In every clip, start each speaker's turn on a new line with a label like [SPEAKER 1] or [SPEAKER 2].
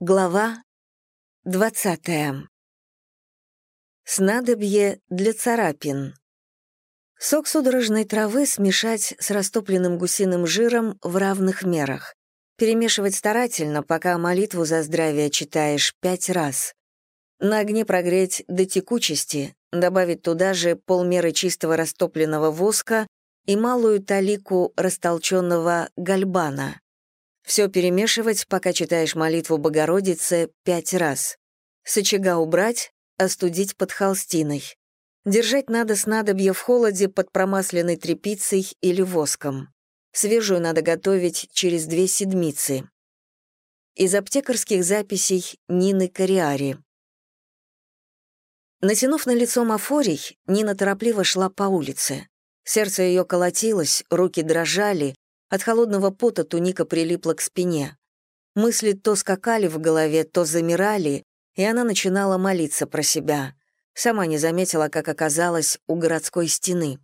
[SPEAKER 1] Глава 20. Снадобье для царапин. Сок судорожной травы смешать с растопленным гусиным жиром в равных мерах. Перемешивать старательно, пока молитву за здравие читаешь пять раз. На огне прогреть до текучести, добавить туда же полмеры чистого растопленного воска и малую талику растолченного гальбана. Все перемешивать, пока читаешь молитву Богородице, пять раз. С очага убрать, остудить под холстиной. Держать надо снадобье в холоде под промасленной тряпицей или воском. Свежую надо готовить через две седмицы. Из аптекарских записей Нины Кориари. Натянув на лицо мафорий, Нина торопливо шла по улице. Сердце ее колотилось, руки дрожали, от холодного пота туника прилипла к спине. Мысли то скакали в голове, то замирали, и она начинала молиться про себя. Сама не заметила, как оказалась у городской стены.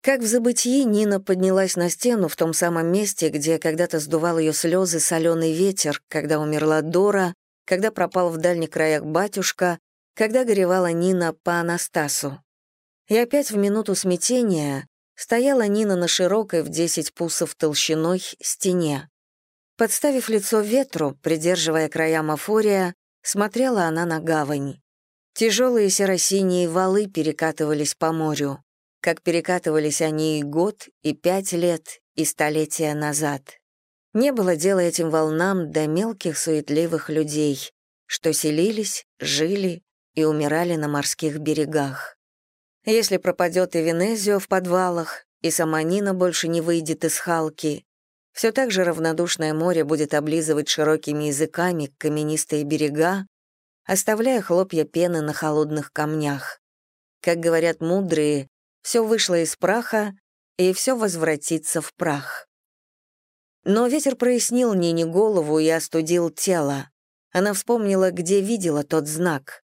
[SPEAKER 1] Как в забытии Нина поднялась на стену в том самом месте, где когда-то сдувал ее слезы соленый ветер, когда умерла Дора, когда пропал в дальних краях батюшка, когда горевала Нина по Анастасу. И опять в минуту смятения стояла Нина на широкой в десять пусов толщиной стене. Подставив лицо ветру, придерживая края мафория, смотрела она на гавань. Тяжелые серо-синие валы перекатывались по морю, как перекатывались они и год, и пять лет, и столетия назад. Не было дела этим волнам до мелких суетливых людей, что селились, жили и умирали на морских берегах. Если пропадет и Венезио в подвалах, и сама Нина больше не выйдет из Халки, все так же равнодушное море будет облизывать широкими языками каменистые берега, оставляя хлопья пены на холодных камнях. Как говорят мудрые, все вышло из праха, и все возвратится в прах. Но ветер прояснил Нине голову и остудил тело. Она вспомнила, где видела тот знак.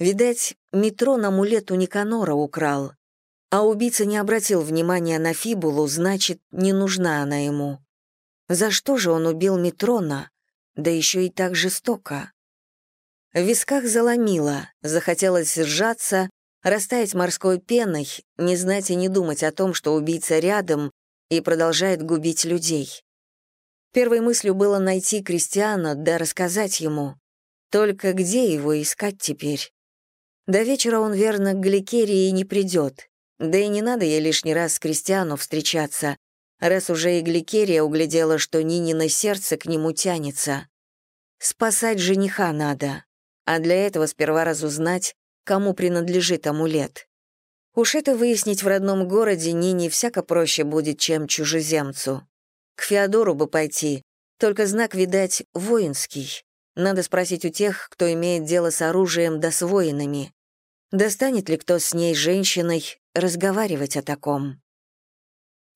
[SPEAKER 1] Видать, Метрон амулет у Никанора украл. А убийца не обратил внимания на Фибулу, значит, не нужна она ему. За что же он убил Метрона? Да еще и так жестоко. В висках заломило, захотелось сжаться, растаять морской пеной, не знать и не думать о том, что убийца рядом и продолжает губить людей. Первой мыслью было найти Кристиана, да рассказать ему. Только где его искать теперь? До вечера он, верно, к Гликерии не придет. Да и не надо ей лишний раз с Кристиану встречаться, раз уже и Гликерия углядела, что Нинино сердце к нему тянется. Спасать жениха надо, а для этого сперва разузнать, кому принадлежит амулет. Уж это выяснить в родном городе Нине всяко проще будет, чем чужеземцу. К Феодору бы пойти, только знак, видать, воинский. Надо спросить у тех, кто имеет дело с оружием да с воинами. Достанет ли кто с ней, женщиной, разговаривать о таком?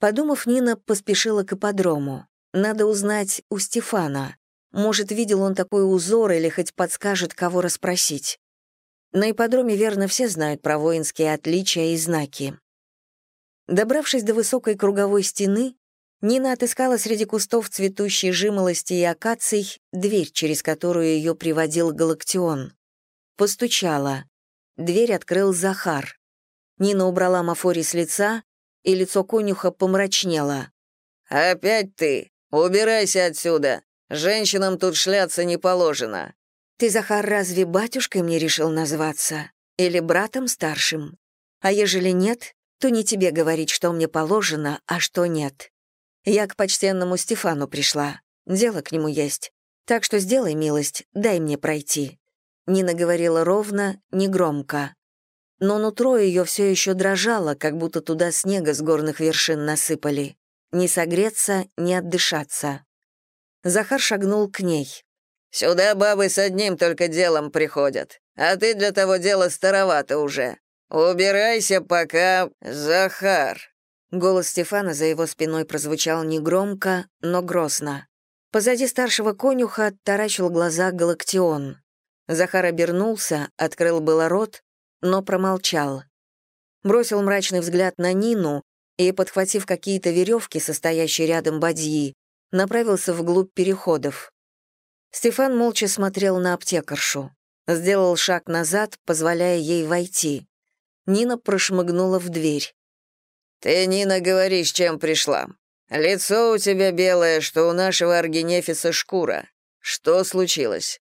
[SPEAKER 1] Подумав, Нина поспешила к ипподрому. Надо узнать у Стефана. Может, видел он такой узор или хоть подскажет, кого расспросить. На ипподроме, верно, все знают про воинские отличия и знаки. Добравшись до высокой круговой стены, Нина отыскала среди кустов цветущей жимолости и акаций дверь, через которую ее приводил Галактион. Постучала. Дверь открыл Захар. Нина убрала Мафори с лица, и лицо конюха помрачнело. «Опять ты? Убирайся отсюда! Женщинам тут шляться не положено!» «Ты, Захар, разве батюшкой мне решил назваться? Или братом старшим? А ежели нет, то не тебе говорить, что мне положено, а что нет. Я к почтенному Стефану пришла. Дело к нему есть. Так что сделай милость, дай мне пройти». Нина говорила ровно, негромко. Но нутро ее все еще дрожало, как будто туда снега с горных вершин насыпали. Не согреться, не отдышаться. Захар шагнул к ней. «Сюда бабы с одним только делом приходят, а ты для того дела старовато уже. Убирайся пока, Захар». Голос Стефана за его спиной прозвучал негромко, но грозно. Позади старшего конюха таращил глаза Галактион. Захар обернулся, открыл было рот, но промолчал. Бросил мрачный взгляд на Нину и, подхватив какие-то веревки, состоящие рядом бадьи, направился вглубь переходов. Стефан молча смотрел на аптекаршу. Сделал шаг назад, позволяя ей войти. Нина прошмыгнула в дверь.
[SPEAKER 2] «Ты, Нина, говоришь, чем пришла. Лицо у тебя белое, что у нашего аргинефиса шкура. Что случилось?»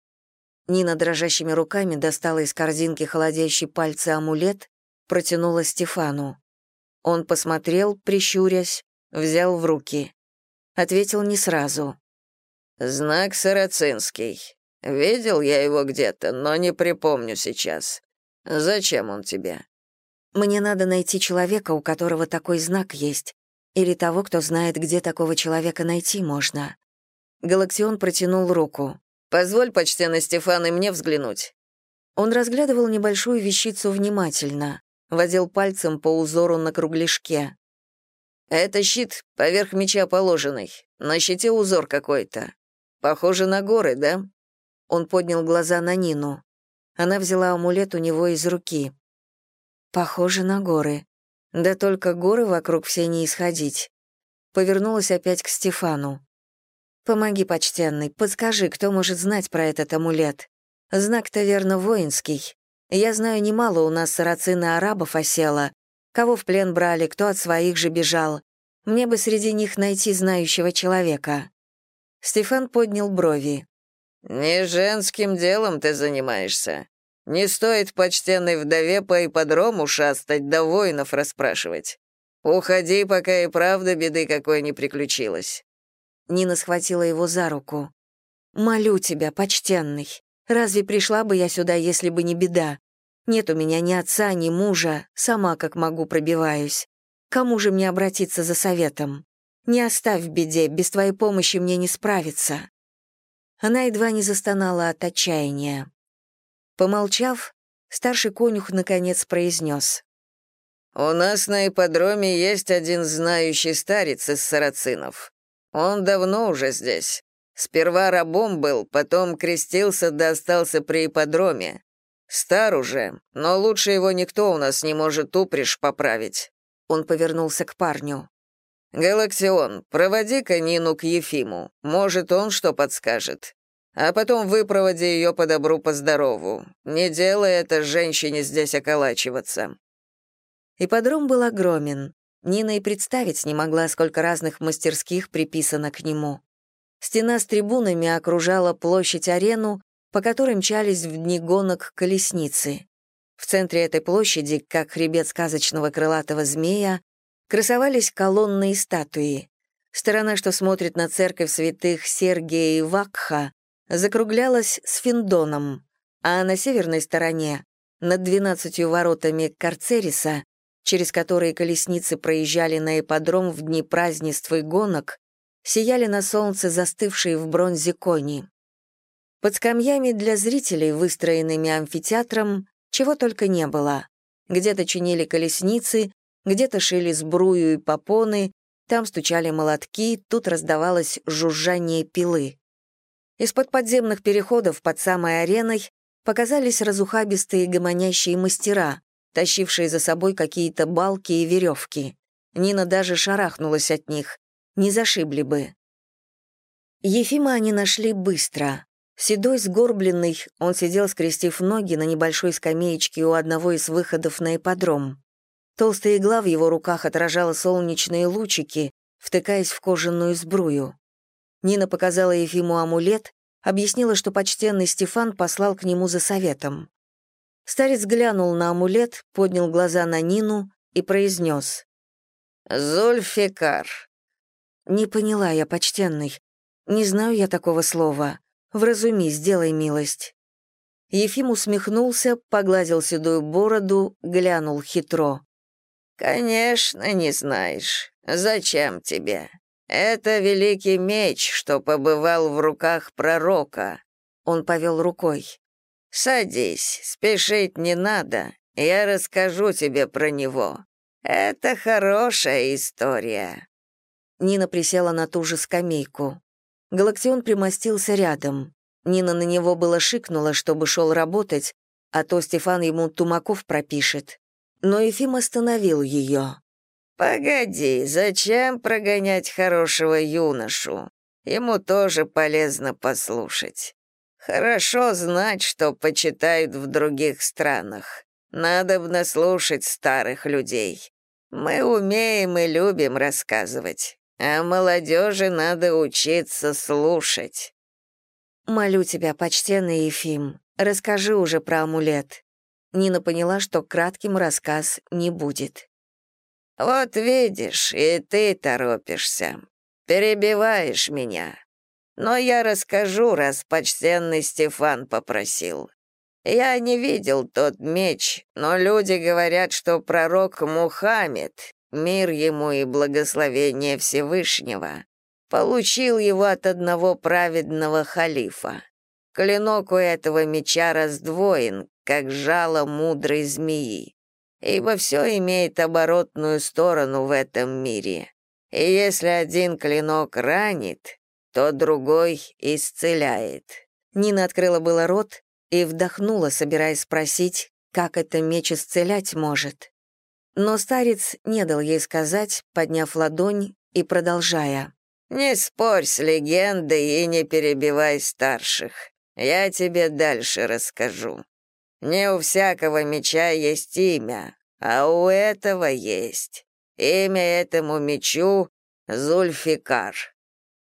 [SPEAKER 1] Нина дрожащими руками достала из корзинки холодящий пальцы амулет, протянула Стефану. Он посмотрел, прищурясь, взял в руки. Ответил не сразу.
[SPEAKER 2] «Знак сарацинский. Видел я его где-то, но не припомню сейчас. Зачем он тебе?»
[SPEAKER 1] «Мне надо найти человека, у которого такой знак есть, или того, кто знает, где такого человека найти можно». Галактион протянул руку.
[SPEAKER 2] «Позволь, почтенный Стефан, и мне взглянуть».
[SPEAKER 1] Он разглядывал небольшую вещицу внимательно, водил пальцем по узору на кругляшке.
[SPEAKER 2] «Это щит, поверх меча положенный. На щите узор какой-то. Похоже на горы, да?»
[SPEAKER 1] Он поднял глаза на Нину. Она взяла амулет у него из руки. «Похоже на горы. Да только горы вокруг все не исходить». Повернулась опять к Стефану. «Помоги, почтенный, подскажи, кто может знать про этот амулет. Знак-то верно воинский. Я знаю немало у нас сарацины арабов осело, кого в плен брали, кто от своих же бежал. Мне бы среди них найти знающего человека». Стефан поднял брови.
[SPEAKER 2] «Не женским делом ты занимаешься. Не стоит почтенной вдове по ипподрому шастать, да воинов расспрашивать. Уходи, пока и правда беды какой не приключилось».
[SPEAKER 1] Нина схватила его за руку. «Молю тебя, почтенный, разве пришла бы я сюда, если бы не беда? Нет у меня ни отца, ни мужа, сама как могу пробиваюсь. Кому же мне обратиться за советом? Не оставь в беде, без твоей помощи мне не справиться». Она едва не застонала от отчаяния. Помолчав, старший конюх наконец произнес.
[SPEAKER 2] «У нас на ипподроме есть один знающий старец из сарацинов. Он давно уже здесь. Сперва рабом был, потом крестился да остался при ипподроме. Стар уже, но лучше его никто у нас не может упряжь поправить».
[SPEAKER 1] Он повернулся к парню.
[SPEAKER 2] «Галаксион, проводи-ка Нину к Ефиму. Может, он что подскажет. А потом выпроводи ее по добру, по здорову. Не делай это женщине здесь околачиваться».
[SPEAKER 1] Ипподром был огромен. Нина и представить не могла, сколько разных мастерских приписано к нему. Стена с трибунами окружала площадь-арену, по которой мчались в дни гонок колесницы. В центре этой площади, как хребет сказочного крылатого змея, красовались колонны и статуи. Сторона, что смотрит на церковь святых Сергия и Вакха, закруглялась с Финдоном, а на северной стороне, над двенадцатью воротами Карцериса, через которые колесницы проезжали на ипподром в дни празднеств и гонок, сияли на солнце застывшие в бронзе кони. Под скамьями для зрителей, выстроенными амфитеатром, чего только не было. Где-то чинили колесницы, где-то шили сбрую и попоны, там стучали молотки, тут раздавалось жужжание пилы. Из-под подземных переходов под самой ареной показались разухабистые гомонящие мастера, тащившие за собой какие-то балки и веревки. Нина даже шарахнулась от них. Не зашибли бы. Ефима они нашли быстро. Седой, сгорбленный, он сидел, скрестив ноги на небольшой скамеечке у одного из выходов на ипподром. Толстая игла в его руках отражала солнечные лучики, втыкаясь в кожаную сбрую. Нина показала Ефиму амулет, объяснила, что почтенный Стефан послал к нему за советом. Старец глянул на амулет, поднял глаза на Нину и произнес.
[SPEAKER 2] «Зульфикар».
[SPEAKER 1] «Не поняла я, почтенный. Не знаю я такого слова. Вразуми, сделай милость». Ефим усмехнулся, погладил седую бороду, глянул хитро.
[SPEAKER 2] «Конечно, не знаешь. Зачем тебе? Это великий меч, что побывал в руках пророка».
[SPEAKER 1] Он повел рукой.
[SPEAKER 2] «Садись, спешить не надо. Я расскажу тебе про него. Это хорошая история».
[SPEAKER 1] Нина присела на ту же скамейку. Галактион примостился рядом. Нина на него было шикнула, чтобы шел работать, а то Стефан ему тумаков пропишет но Ефим остановил ее.
[SPEAKER 2] «Погоди, зачем прогонять хорошего юношу? Ему тоже полезно послушать. Хорошо знать, что почитают в других странах. Надо бы наслушать старых людей. Мы умеем и любим рассказывать, а молодежи надо учиться слушать.
[SPEAKER 1] Молю тебя, почтенный Ефим, расскажи уже про амулет. Нина поняла, что кратким рассказ не будет.
[SPEAKER 2] «Вот видишь, и ты торопишься. Перебиваешь меня. Но я расскажу, раз почтенный Стефан попросил. Я не видел тот меч, но люди говорят, что пророк Мухаммед, мир ему и благословение Всевышнего, получил его от одного праведного халифа. Клинок у этого меча раздвоен, как жало мудрой змеи, ибо все имеет оборотную сторону в этом мире. И если один клинок ранит, то другой исцеляет.
[SPEAKER 1] Нина открыла было рот и вдохнула, собираясь спросить, как это меч исцелять может. Но старец не дал ей сказать, подняв ладонь и продолжая.
[SPEAKER 2] «Не спорь с легендой и не перебивай старших. Я тебе дальше расскажу. Не у всякого меча есть имя, а у этого есть. Имя этому мечу — Зульфикар.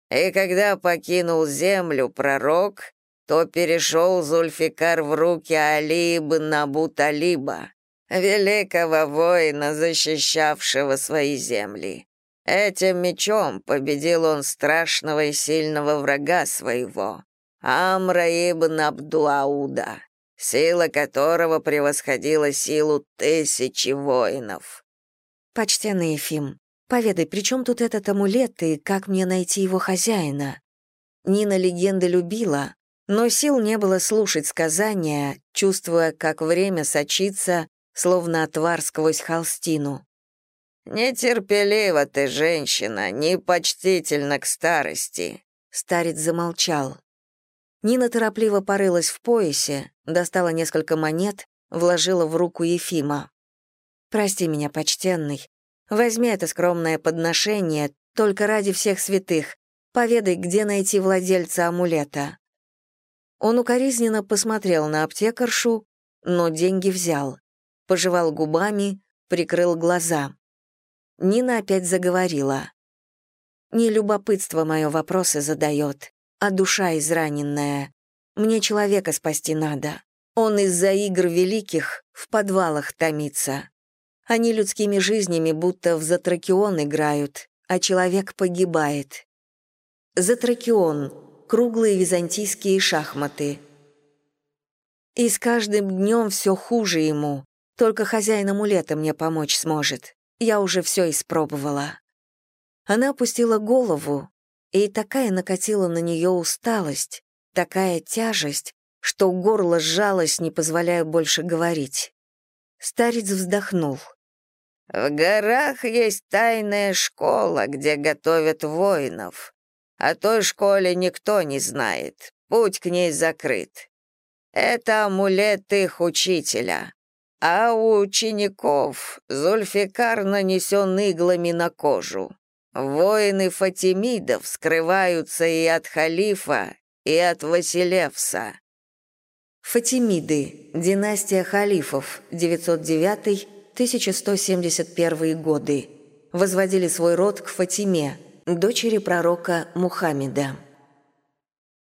[SPEAKER 2] И когда покинул землю пророк, то перешел Зульфикар в руки Али ибн Абу Талиба, великого воина, защищавшего свои земли. Этим мечом победил он страшного и сильного врага своего, Амра ибн Абдуауда, сила которого превосходила силу тысячи воинов.
[SPEAKER 1] «Почтенный Ефим, Поведай, при чем тут этот амулет и как мне найти его хозяина? Нина легенды любила, но сил не было слушать сказания, чувствуя, как время сочится, словно отвар сквозь холстину.
[SPEAKER 2] «Нетерпелива ты, женщина, непочтительна к старости», —
[SPEAKER 1] старец замолчал. Нина торопливо порылась в поясе, достала несколько монет, вложила в руку Ефима. «Прости меня, почтенный, Возьми это скромное подношение только ради всех святых. Поведай, где найти владельца амулета». Он укоризненно посмотрел на аптекаршу, но деньги взял. Пожевал губами, прикрыл глаза. Нина опять заговорила. «Не любопытство мое вопросы задает, а душа израненная. Мне человека спасти надо. Он из-за игр великих в подвалах томится. Они людскими жизнями будто в затракион играют, а человек погибает. Затракион — круглые византийские шахматы. И с каждым днем все хуже ему. Только хозяин амулета мне помочь сможет. Я уже все испробовала. Она опустила голову, и такая накатила на нее усталость, такая тяжесть, что горло сжалось, не позволяя больше говорить. Старец вздохнул.
[SPEAKER 2] В горах есть тайная школа, где готовят воинов. О той школе никто не знает, путь к ней закрыт. Это амулет их учителя. А у учеников Зульфикар нанесен иглами на кожу. Воины Фатимидов скрываются и от халифа, и от Василевса.
[SPEAKER 1] Фатимиды. Династия халифов. 909 1171 годы, возводили свой род к Фатиме, дочери пророка Мухаммеда.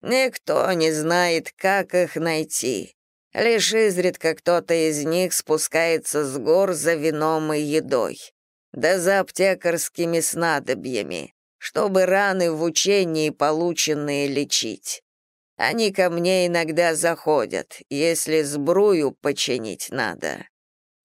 [SPEAKER 2] «Никто не знает, как их найти. Лишь изредка кто-то из них спускается с гор за вином и едой, да за аптекарскими снадобьями, чтобы раны в учении полученные лечить. Они ко мне иногда заходят, если сбрую починить надо.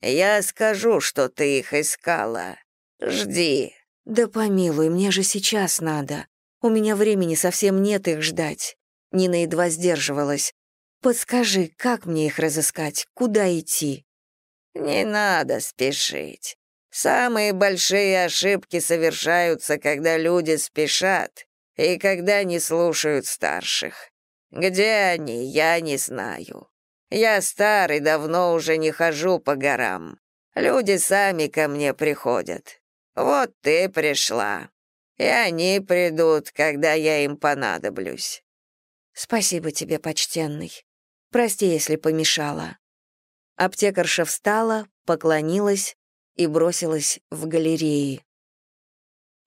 [SPEAKER 2] Я скажу, что ты их искала. Жди».
[SPEAKER 1] «Да помилуй, мне же сейчас надо. У меня времени совсем нет их ждать». Нина едва сдерживалась. «Подскажи, как мне их разыскать? Куда идти?»
[SPEAKER 2] «Не надо спешить. Самые большие ошибки совершаются, когда люди спешат и когда не слушают старших. Где они, я не знаю. Я старый, давно уже не хожу по горам. Люди сами ко мне приходят. Вот ты пришла. И они придут, когда я им понадоблюсь».
[SPEAKER 1] «Спасибо тебе, почтенный. Прости, если помешала». Аптекарша встала, поклонилась и бросилась в галереи.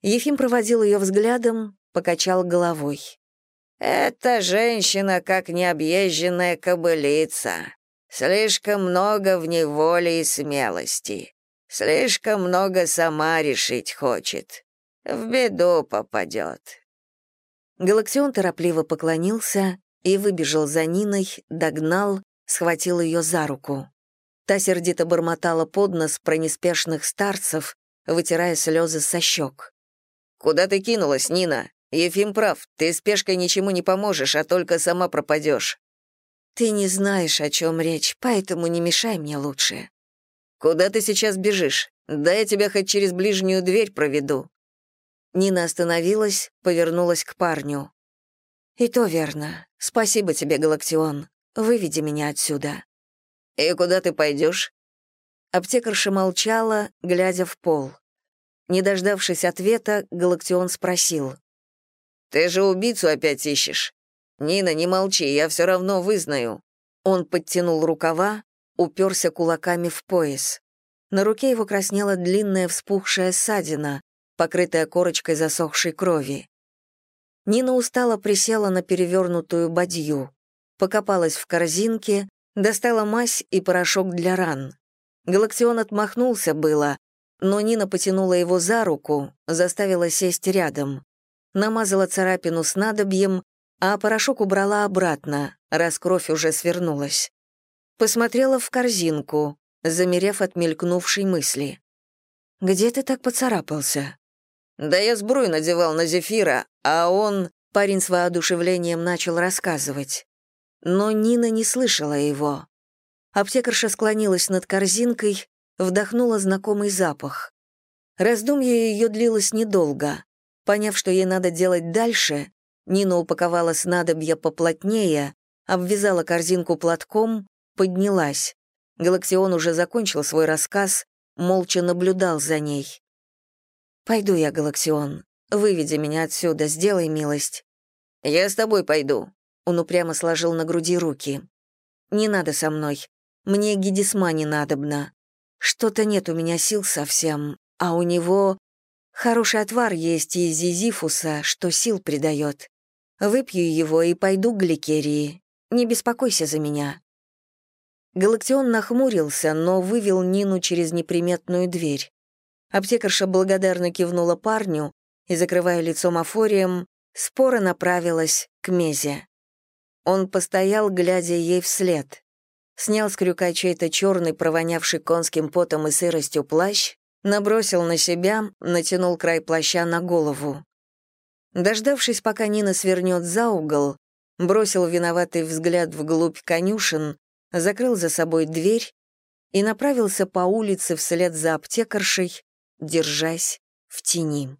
[SPEAKER 1] Ефим проводил ее взглядом, покачал головой.
[SPEAKER 2] «Эта женщина как необъезженная кобылица. Слишком много в ней воли и смелости. Слишком много сама решить хочет. В беду попадет».
[SPEAKER 1] Галаксион торопливо поклонился и выбежал за Ниной, догнал, схватил ее за руку. Та сердито бормотала под нос про неспешных старцев, вытирая слезы со щек.
[SPEAKER 2] «Куда ты кинулась, Нина? Ефим прав, ты спешкой ничему не поможешь, а только сама пропадешь».
[SPEAKER 1] «Ты не знаешь, о чем речь, поэтому не мешай мне лучше».
[SPEAKER 2] «Куда ты сейчас бежишь? Да я тебя хоть через ближнюю дверь проведу».
[SPEAKER 1] Нина остановилась, повернулась к парню. «И то верно. Спасибо тебе, Галактион. Выведи меня отсюда».
[SPEAKER 2] «И куда ты пойдешь?»
[SPEAKER 1] Аптекарша молчала, глядя в пол. Не дождавшись ответа, Галактион спросил.
[SPEAKER 2] «Ты же убийцу опять ищешь? Нина, не молчи, я все равно вызнаю».
[SPEAKER 1] Он подтянул рукава, уперся кулаками в пояс. На руке его краснела длинная вспухшая ссадина, покрытая корочкой засохшей крови. Нина устало присела на перевернутую бадью, покопалась в корзинке, достала мазь и порошок для ран. Галактион отмахнулся было, но Нина потянула его за руку, заставила сесть рядом. Намазала царапину с надобьем, а порошок убрала обратно, раз кровь уже свернулась. Посмотрела в корзинку, замерев от мелькнувшей мысли. «Где ты так поцарапался?»
[SPEAKER 2] «Да я сбрую надевал на Зефира, а он...»
[SPEAKER 1] Парень с воодушевлением начал рассказывать. Но Нина не слышала его. Аптекарша склонилась над корзинкой, вдохнула знакомый запах. Раздумье ее длилось недолго. Поняв, что ей надо делать дальше, Нина упаковала снадобье поплотнее, обвязала корзинку платком, поднялась. Галаксион уже закончил свой рассказ, молча наблюдал за ней. «Пойду я, Галаксион. Выведи меня отсюда, сделай милость».
[SPEAKER 2] «Я с тобой пойду».
[SPEAKER 1] Он упрямо сложил на груди руки. «Не надо со мной. Мне Гидисма не надобно. Что-то нет у меня сил совсем, а у него хороший отвар есть из зизифуса, что сил придает. Выпью его и пойду к гликерии. Не беспокойся за меня». Галактион нахмурился, но вывел Нину через неприметную дверь. Аптекарша благодарно кивнула парню и, закрывая лицом афорием, споро направилась к Мезе. Он постоял, глядя ей вслед снял с крюка чей-то черный, провонявший конским потом и сыростью плащ, набросил на себя, натянул край плаща на голову. Дождавшись, пока Нина свернет за угол, бросил виноватый взгляд вглубь конюшен, закрыл за собой дверь и направился по улице вслед за аптекаршей, держась в тени.